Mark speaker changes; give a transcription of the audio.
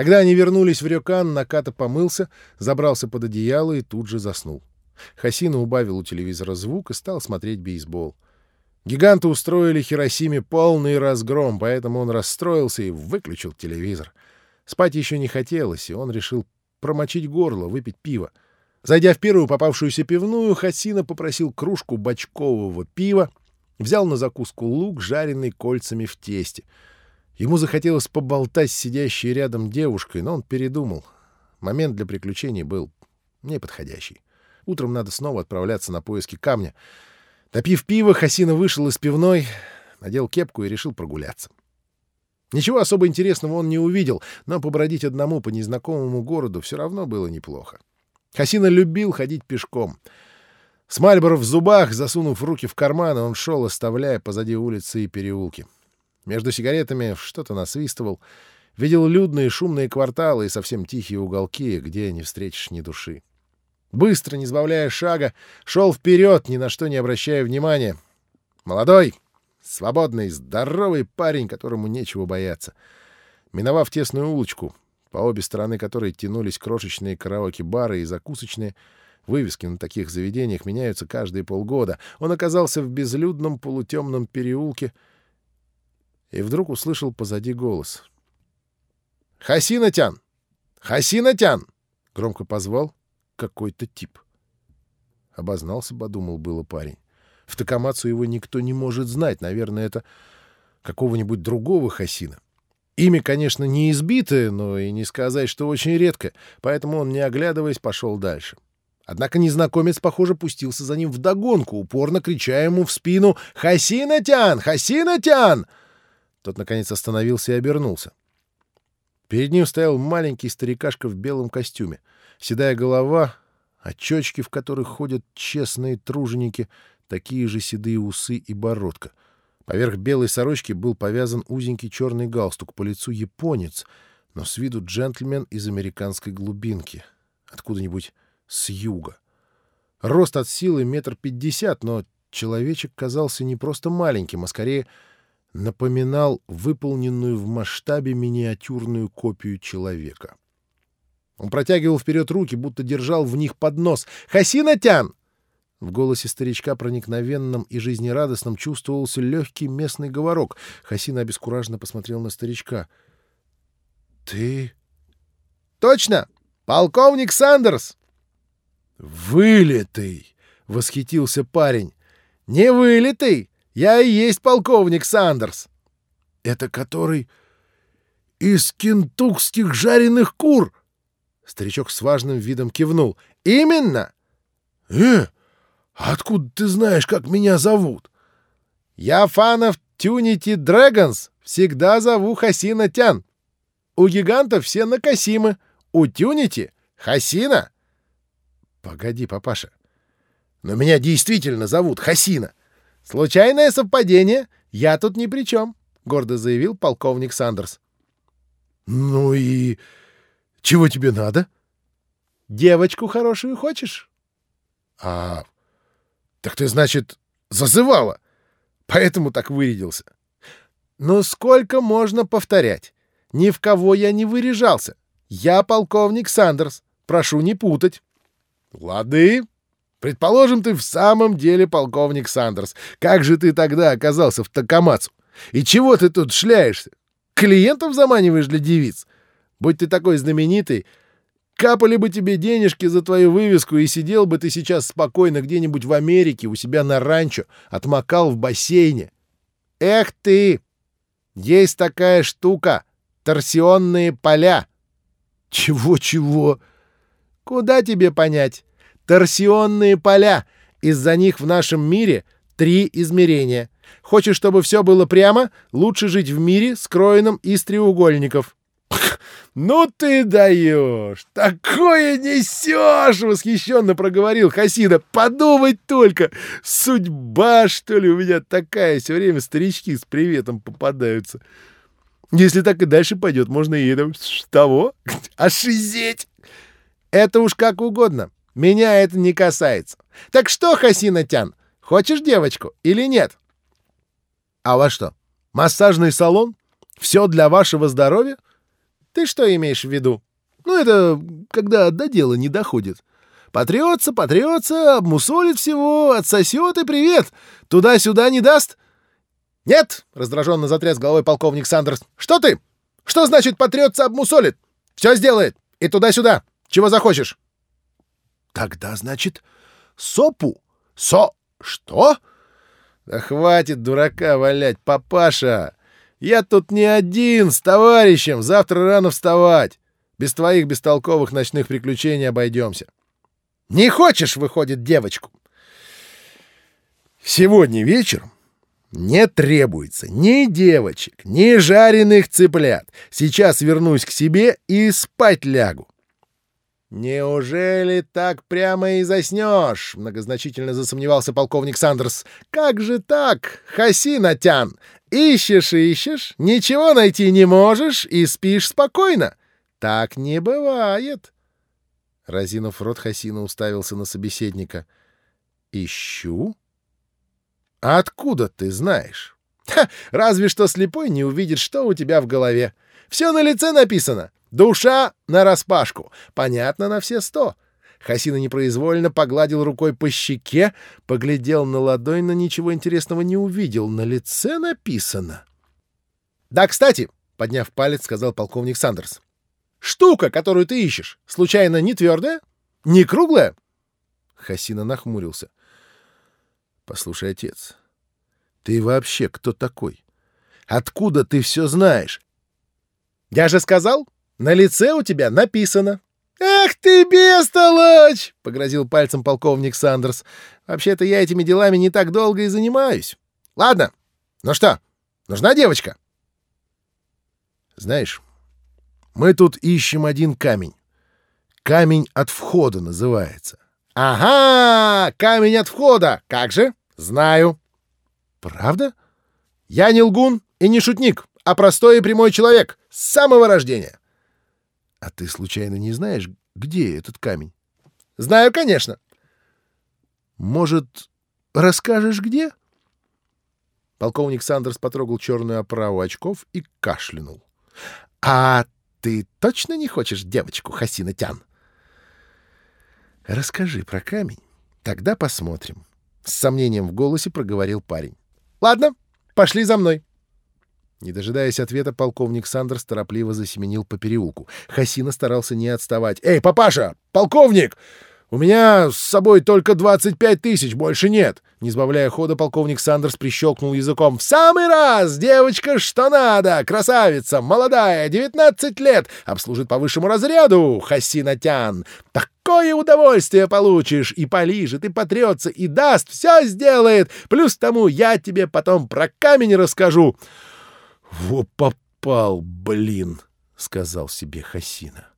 Speaker 1: Когда они вернулись в Рёкан, Наката помылся, забрался под одеяло и тут же заснул. Хасина убавил у телевизора звук и стал смотреть бейсбол. Гиганты устроили Хиросиме полный разгром, поэтому он расстроился и выключил телевизор. Спать еще не хотелось, и он решил промочить горло, выпить пиво. Зайдя в первую попавшуюся пивную, Хасина попросил кружку бочкового пива, взял на закуску лук, жареный кольцами в тесте. Ему захотелось поболтать с сидящей рядом девушкой, но он передумал. Момент для приключений был неподходящий. Утром надо снова отправляться на поиски камня. Допив пиво, Хасина вышел из пивной, надел кепку и решил прогуляться. Ничего особо интересного он не увидел, но побродить одному по незнакомому городу все равно было неплохо. Хасина любил ходить пешком. С Мальборо в зубах, засунув руки в карманы, он шел, оставляя позади улицы и переулки. Между сигаретами что-то насвистывал. Видел людные шумные кварталы и совсем тихие уголки, где не встретишь ни души. Быстро, не сбавляя шага, шел вперед, ни на что не обращая внимания. Молодой, свободный, здоровый парень, которому нечего бояться. Миновав тесную улочку, по обе стороны которой тянулись крошечные караоке-бары и закусочные, вывески на таких заведениях меняются каждые полгода, он оказался в безлюдном полутемном переулке и вдруг услышал позади голос. «Хасинатян! Хасинатян!» — громко позвал какой-то тип. Обознался, подумал было парень. В Такамацу его никто не может знать. Наверное, это какого-нибудь другого Хасина. Имя, конечно, не избитое, но и не сказать, что очень редко, поэтому он, не оглядываясь, пошел дальше. Однако незнакомец, похоже, пустился за ним вдогонку, упорно крича ему в спину «Хасинатян! Хасинатян!» Тот, наконец, остановился и обернулся. Перед ним стоял маленький старикашка в белом костюме — Седая голова, очечки, в которых ходят честные труженики, такие же седые усы и бородка. Поверх белой сорочки был повязан узенький черный галстук, по лицу японец, но с виду джентльмен из американской глубинки, откуда-нибудь с юга. Рост от силы метр пятьдесят, но человечек казался не просто маленьким, а скорее напоминал выполненную в масштабе миниатюрную копию человека. Он протягивал вперед руки, будто держал в них поднос. «Хасинатян!» В голосе старичка, проникновенном и жизнерадостном, чувствовался легкий местный говорок. Хасина обескураженно посмотрел на старичка. «Ты...» «Точно! Полковник Сандерс!» «Вылитый!» — восхитился парень. «Не вылитый! Я и есть полковник Сандерс!» «Это который из кентукских жареных кур?» Старичок с важным видом кивнул. «Именно!» «Э, откуда ты знаешь, как меня зовут?» «Я фанов Тюнити Дрэгонс всегда зову Хасина Тян. У гигантов все накосимы, у Тюнити — Хасина». «Погоди, папаша, но меня действительно зовут Хасина». «Случайное совпадение, я тут ни при чем», — гордо заявил полковник Сандерс. «Ну и чего тебе надо? Девочку хорошую хочешь? А, так ты, значит, зазывала, поэтому так вырядился. Ну сколько можно повторять? Ни в кого я не выряжался. Я полковник Сандерс. Прошу не путать. Лады. Предположим, ты в самом деле полковник Сандерс. Как же ты тогда оказался в Такамацу? И чего ты тут шляешься? Клиентов заманиваешь для девиц? Будь ты такой знаменитый, капали бы тебе денежки за твою вывеску, и сидел бы ты сейчас спокойно где-нибудь в Америке у себя на ранчо, отмокал в бассейне. Эх ты! Есть такая штука — торсионные поля. Чего-чего? Куда тебе понять? Торсионные поля. Из-за них в нашем мире три измерения. Хочешь, чтобы все было прямо? Лучше жить в мире, скроенном из треугольников. «Ну ты даешь! Такое несешь!» — восхищенно проговорил Хасида. «Подумать только! Судьба, что ли, у меня такая! Все время старички с приветом попадаются. Если так и дальше пойдет, можно и это... того? Ошизеть! Это уж как угодно. Меня это не касается. Так что, Хасина Тян, хочешь девочку или нет?» «А во что, массажный салон? Все для вашего здоровья?» Ты что имеешь в виду? Ну, это когда до дела не доходит. Потрется, потрется, обмусолит всего, отсосет и привет. Туда-сюда не даст. Нет, раздраженно затряс головой полковник Сандерс. Что ты? Что значит потрется, обмусолит? Все сделает. И туда-сюда. Чего захочешь. Тогда, значит, сопу. Со... Что? Да хватит дурака валять, папаша. Я тут не один, с товарищем. Завтра рано вставать. Без твоих бестолковых ночных приключений обойдемся. Не хочешь, выходит, девочку? Сегодня вечером не требуется ни девочек, ни жареных цыплят. Сейчас вернусь к себе и спать лягу. «Неужели так прямо и заснешь?» — многозначительно засомневался полковник Сандерс. «Как же так, Хасинатян? Ищешь, ищешь, ничего найти не можешь и спишь спокойно. Так не бывает». Разинув рот, Хасина уставился на собеседника. «Ищу? А откуда ты знаешь?» Ха, «Разве что слепой не увидит, что у тебя в голове. Все на лице написано. Душа нараспашку. Понятно на все сто». Хасина непроизвольно погладил рукой по щеке, поглядел на ладонь, но ничего интересного не увидел. На лице написано. «Да, кстати», — подняв палец, сказал полковник Сандерс, Штука, которую ты ищешь, случайно не твердая? Не круглая?» Хасина нахмурился. «Послушай, отец, ты вообще кто такой? Откуда ты все знаешь?» «Я же сказал, на лице у тебя написано». «Эх ты, бестолочь!» — погрозил пальцем полковник Сандерс. «Вообще-то я этими делами не так долго и занимаюсь. Ладно, ну что, нужна девочка?» «Знаешь, мы тут ищем один камень. Камень от входа называется. Ага, камень от входа. Как же? Знаю. Правда? Я не лгун и не шутник, а простой и прямой человек с самого рождения. А ты случайно не знаешь, где этот камень? Знаю, конечно. Может, расскажешь, где? Полковник Сандерс потрогал черную оправу очков и кашлянул. — А ты точно не хочешь девочку Хасина Тян? Расскажи про камень, тогда посмотрим. С сомнением в голосе проговорил парень. Ладно, пошли за мной. Не дожидаясь ответа, полковник Сандерс торопливо засеменил по переулку. Хасина старался не отставать. «Эй, папаша! Полковник! «У меня с собой только 25 тысяч, больше нет!» Не сбавляя хода, полковник Сандерс прищелкнул языком. «В самый раз! Девочка, что надо! Красавица! Молодая! 19 лет! Обслужит по высшему разряду! Хасинатян! Такое удовольствие получишь! И полижет, и потрется, и даст! Все сделает! Плюс тому я тебе потом про камень расскажу!» «Во попал, блин!» — сказал себе Хасина.